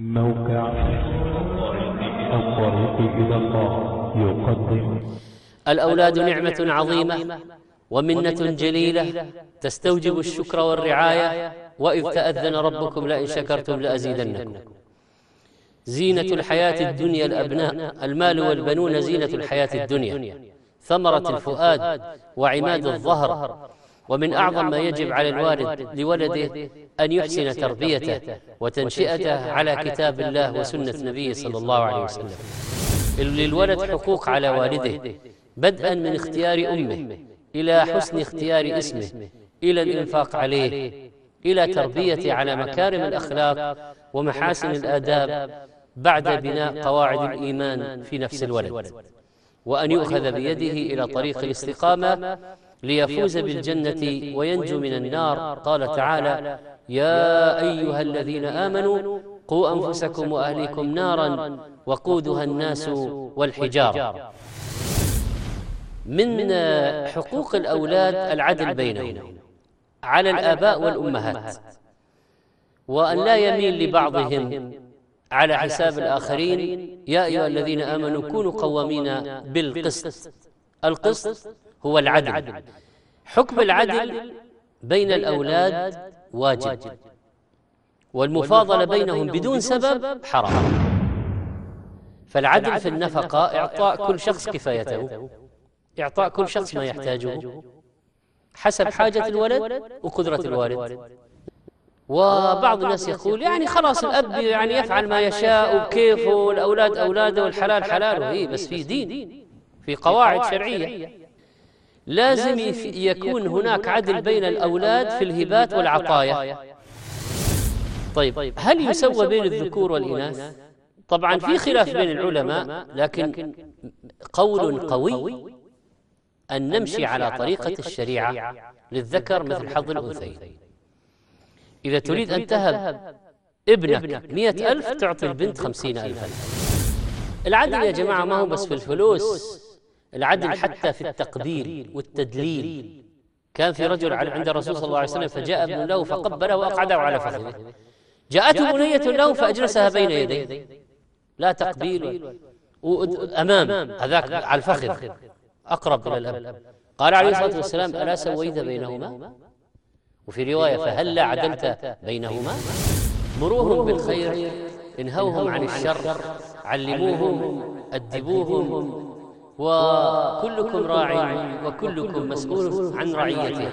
موقع الطريق إلى الله. يقدم. الأولاد نعمة عظيمة ومنة جليلة تستوجب الشكر والرعاية وإذ تأذن ربكم لئن شكرتم لأزيدنكم. زينة الحياة الدنيا الأبناء. المال والبنون زينة الحياة الدنيا. ثمرة الفؤاد وعماد الظهر. ومن أعظم ما يجب على الوالد لولده أن يحسن تربيته وتنشئته على كتاب الله وسنة نبيه صلى الله عليه وسلم. للولد حقوق على والده بدءا من اختيار أمه إلى حسن اختيار اسمه إلى الإنفاق عليه إلى تربيته على مكارم الأخلاق ومحاسن الآداب بعد بناء قواعد الإيمان في نفس الولد. وأن يؤخذ بيده إلى طريق الاستقامة ليفوز بالجنة وينجو من النار. قال تعالى يا أيها الذين آمنوا قوا أنفسكم وأهليكم نارا وقودها الناس والحجارة. من حقوق الأولاد العدل بينهم. على الآباء والأمهات. وأن لا يميل لبعضهم على حساب الآخرين. يا أيها الذين آمنوا كونوا قوامين بالقسط. القسط هو العدل. حكم العدل بين الأولاد واجب. والمفاضلة بينهم بدون سبب حرام. فالعدل في النفقة إعطاء كل شخص كفايته. إعطاء كل شخص ما يحتاجه حسب حاجة الولد وقدرة الوالد وبعض الناس يقول يعني خلاص الأب يعني يفعل ما يشاء وكيفه والأولاد أولاده والحلال حلاله إيه بس في دين. في قواعد شرعية. لازم يكون هناك عدل بين الأولاد في الهبات والعطايا. طيب هل يسوى بين الذكور والإناث؟ طبعا في خلاف بين العلماء لكن قول قوي أن نمشي على طريقة الشريعة للذكر مثل حظ الأنثيين. إذا تريد أن تهب ابنك مئة ألف تعطي البنت خمسين ألفا. العدل يا جماعة ما هو بس في الفلوس. العدل حتى في التقبيل والتدليل. كان في رجل عند الرسول صلى الله عليه وسلم فجاء ابن له فقبله وأقعده على فخذه. جاءته بنية له فأجلسها بين يديه. لا تقبيل أمام. هذاك على الفخذ. أقرب إلى الأب قال عليه الصلاة والسلام ألا سويت بينهما؟ وفي رواية فهلا عدلت بينهما؟ مروهم بالخير انهوهم عن الشر علموهم أدبوهم وكلكم راع وكلكم مسؤول عن رعيته.